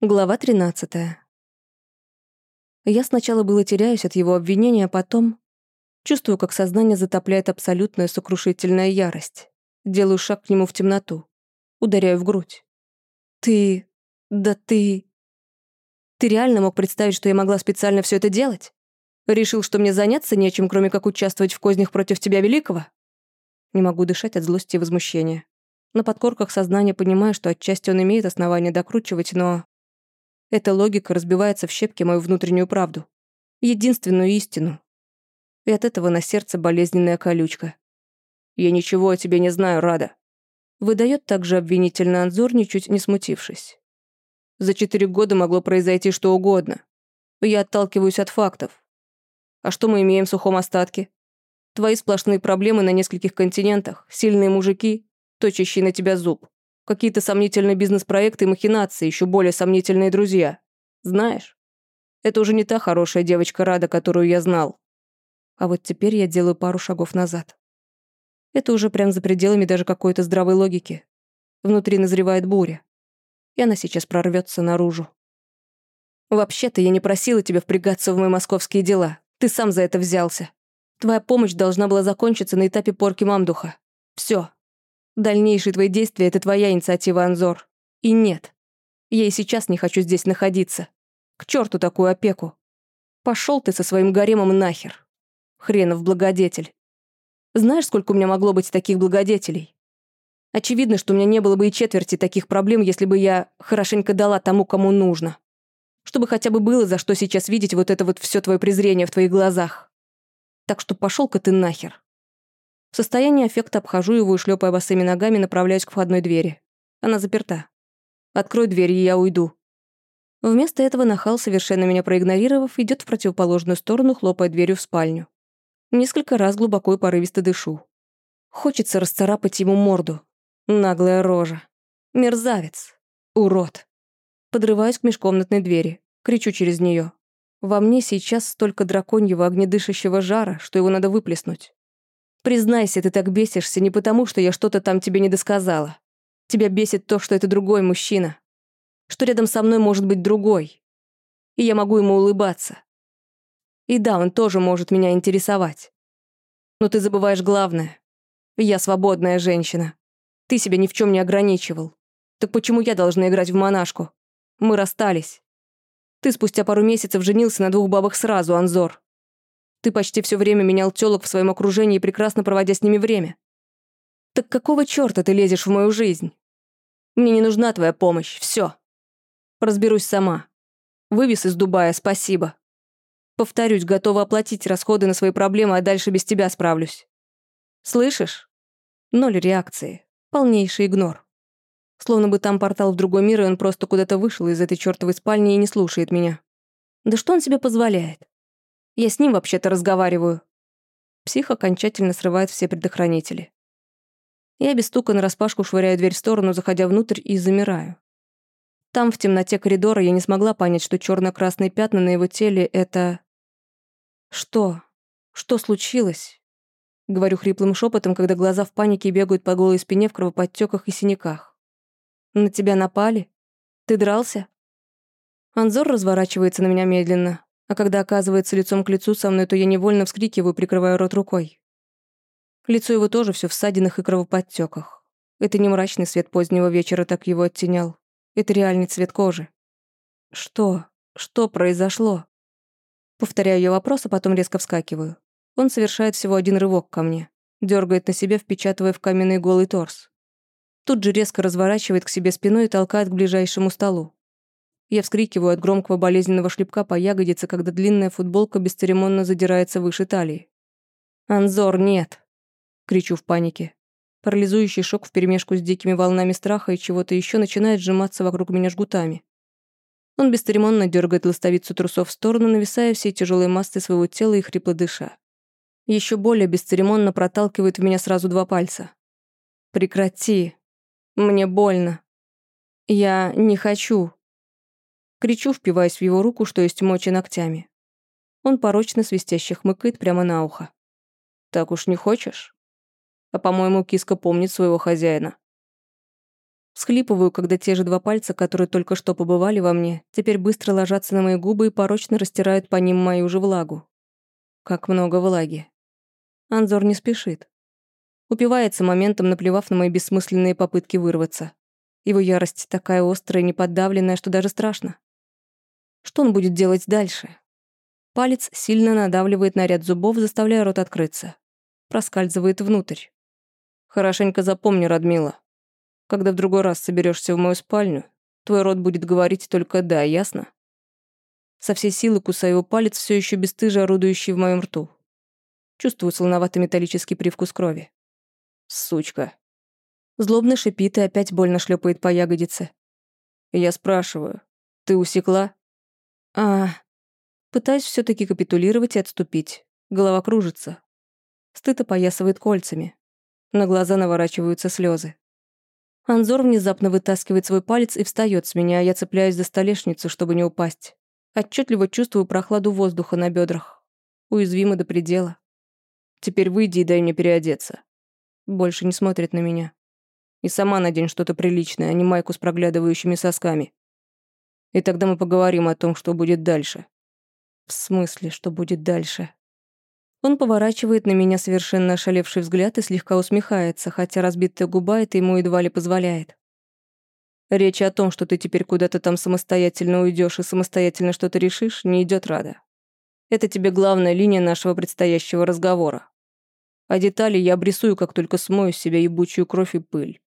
Глава 13. Я сначала было теряюсь от его обвинения, а потом чувствую, как сознание затопляет абсолютная сокрушительная ярость. Делаю шаг к нему в темноту. Ударяю в грудь. «Ты... да ты... Ты реально мог представить, что я могла специально все это делать? Решил, что мне заняться нечем, кроме как участвовать в кознях против тебя великого?» Не могу дышать от злости и возмущения. На подкорках сознания понимаю, что отчасти он имеет основание докручивать, но эта логика разбивается в щепки мою внутреннюю правду. Единственную истину. И от этого на сердце болезненная колючка. «Я ничего о тебе не знаю, Рада», — выдает также обвинительно Анзор, ничуть не смутившись. «За четыре года могло произойти что угодно. Я отталкиваюсь от фактов. А что мы имеем в сухом остатке? Твои сплошные проблемы на нескольких континентах, сильные мужики, точащие на тебя зуб. Какие-то сомнительные бизнес-проекты и махинации, еще более сомнительные друзья. Знаешь, это уже не та хорошая девочка Рада, которую я знал. А вот теперь я делаю пару шагов назад. Это уже прям за пределами даже какой-то здравой логики. Внутри назревает буря. И она сейчас прорвется наружу. Вообще-то я не просила тебя впрягаться в мои московские дела. Ты сам за это взялся. Твоя помощь должна была закончиться на этапе порки мамдуха. Все, Дальнейшие твои действия — это твоя инициатива, Анзор. И нет. Я и сейчас не хочу здесь находиться. К черту такую опеку. Пошел ты со своим гаремом нахер. Хренов благодетель. Знаешь, сколько у меня могло быть таких благодетелей? Очевидно, что у меня не было бы и четверти таких проблем, если бы я хорошенько дала тому, кому нужно. Чтобы хотя бы было за что сейчас видеть вот это вот все твое презрение в твоих глазах. Так что пошел-ка ты нахер. В состоянии аффекта обхожу его и, шлепая босыми ногами, направляюсь к входной двери. Она заперта. Открой дверь, и я уйду. Вместо этого нахал, совершенно меня проигнорировав, идет в противоположную сторону, хлопая дверью в спальню. Несколько раз глубоко и порывисто дышу. Хочется расцарапать ему морду. Наглая рожа. Мерзавец. Урод. Подрываюсь к межкомнатной двери. Кричу через нее. Во мне сейчас столько драконьего огнедышащего жара, что его надо выплеснуть. Признайся, ты так бесишься не потому, что я что-то там тебе не досказала. Тебя бесит то, что это другой мужчина. Что рядом со мной может быть другой. И я могу ему улыбаться. И да, он тоже может меня интересовать. Но ты забываешь главное. Я свободная женщина. Ты себя ни в чем не ограничивал. Так почему я должна играть в монашку? Мы расстались. Ты спустя пару месяцев женился на двух бабах сразу, Анзор. Ты почти все время менял тёлок в своем окружении, прекрасно проводя с ними время. Так какого чёрта ты лезешь в мою жизнь? Мне не нужна твоя помощь, все. Разберусь сама. Вывез из Дубая, спасибо. Повторюсь, готова оплатить расходы на свои проблемы, а дальше без тебя справлюсь. Слышишь? Ноль реакции. Полнейший игнор. Словно бы там портал в другой мир, и он просто куда-то вышел из этой чёртовой спальни и не слушает меня. Да что он себе позволяет? Я с ним вообще-то разговариваю». Псих окончательно срывает все предохранители. Я без стука нараспашку швыряю дверь в сторону, заходя внутрь, и замираю. Там, в темноте коридора, я не смогла понять, что черно красные пятна на его теле — это... Что? Что случилось? Говорю хриплым шепотом, когда глаза в панике бегают по голой спине в кровоподтеках и синяках. На тебя напали? Ты дрался? Анзор разворачивается на меня медленно, а когда оказывается лицом к лицу со мной, то я невольно вскрикиваю, прикрывая рот рукой. Лицо его тоже все в ссадинах и кровоподтеках. Это не мрачный свет позднего вечера так его оттенял. Это реальный цвет кожи. Что? Что произошло? Повторяю я вопрос, а потом резко вскакиваю. Он совершает всего один рывок ко мне. Дергает на себя, впечатывая в каменный голый торс. Тут же резко разворачивает к себе спиной и толкает к ближайшему столу. Я вскрикиваю от громкого болезненного шлепка по ягодице, когда длинная футболка бесцеремонно задирается выше талии. «Анзор, нет!» — кричу в панике. Парализующий шок вперемешку с дикими волнами страха и чего-то еще начинает сжиматься вокруг меня жгутами. Он бесцеремонно дергает ластовицу трусов в сторону, нависая всей тяжелой массой своего тела и хрипло дыша. Еще более бесцеремонно проталкивает в меня сразу два пальца. «Прекрати. Мне больно. Я не хочу». Кричу, впиваясь в его руку, что есть мочи ногтями. Он порочно свистяще хмыкает прямо на ухо. «Так уж не хочешь?» А, по-моему, киска помнит своего хозяина. Схлипываю, когда те же два пальца, которые только что побывали во мне, теперь быстро ложатся на мои губы и порочно растирают по ним мою же влагу. Как много влаги. Анзор не спешит. Упивается моментом, наплевав на мои бессмысленные попытки вырваться. Его ярость такая острая и неподдавленная, что даже страшно. Что он будет делать дальше? Палец сильно надавливает на ряд зубов, заставляя рот открыться. Проскальзывает внутрь. Хорошенько запомни, Радмила. Когда в другой раз соберешься в мою спальню, твой рот будет говорить только «да», ясно? Со всей силы кусаю его палец, все еще бесстыже орудующий в моем рту. Чувствую солоноватый металлический привкус крови. Сучка. Злобно шипит и опять больно шлепает по ягодице. Я спрашиваю, ты усекла? А, пытаюсь все таки капитулировать и отступить. Голова кружится. Стыд опоясывает кольцами. На глаза наворачиваются слезы. Анзор внезапно вытаскивает свой палец и встает с меня, а я цепляюсь за столешницу, чтобы не упасть. Отчетливо чувствую прохладу воздуха на бедрах. Уязвимо до предела. Теперь выйди и дай мне переодеться. Больше не смотрит на меня. И сама надень что-то приличное, а не майку с проглядывающими сосками. И тогда мы поговорим о том, что будет дальше. В смысле, что будет дальше? Он поворачивает на меня совершенно ошалевший взгляд и слегка усмехается, хотя разбитая губа это ему едва ли позволяет. Речь о том, что ты теперь куда-то там самостоятельно уйдешь и самостоятельно что-то решишь, не идет рада. Это тебе главная линия нашего предстоящего разговора. А детали я обрисую, как только смою с себя ебучую кровь и пыль.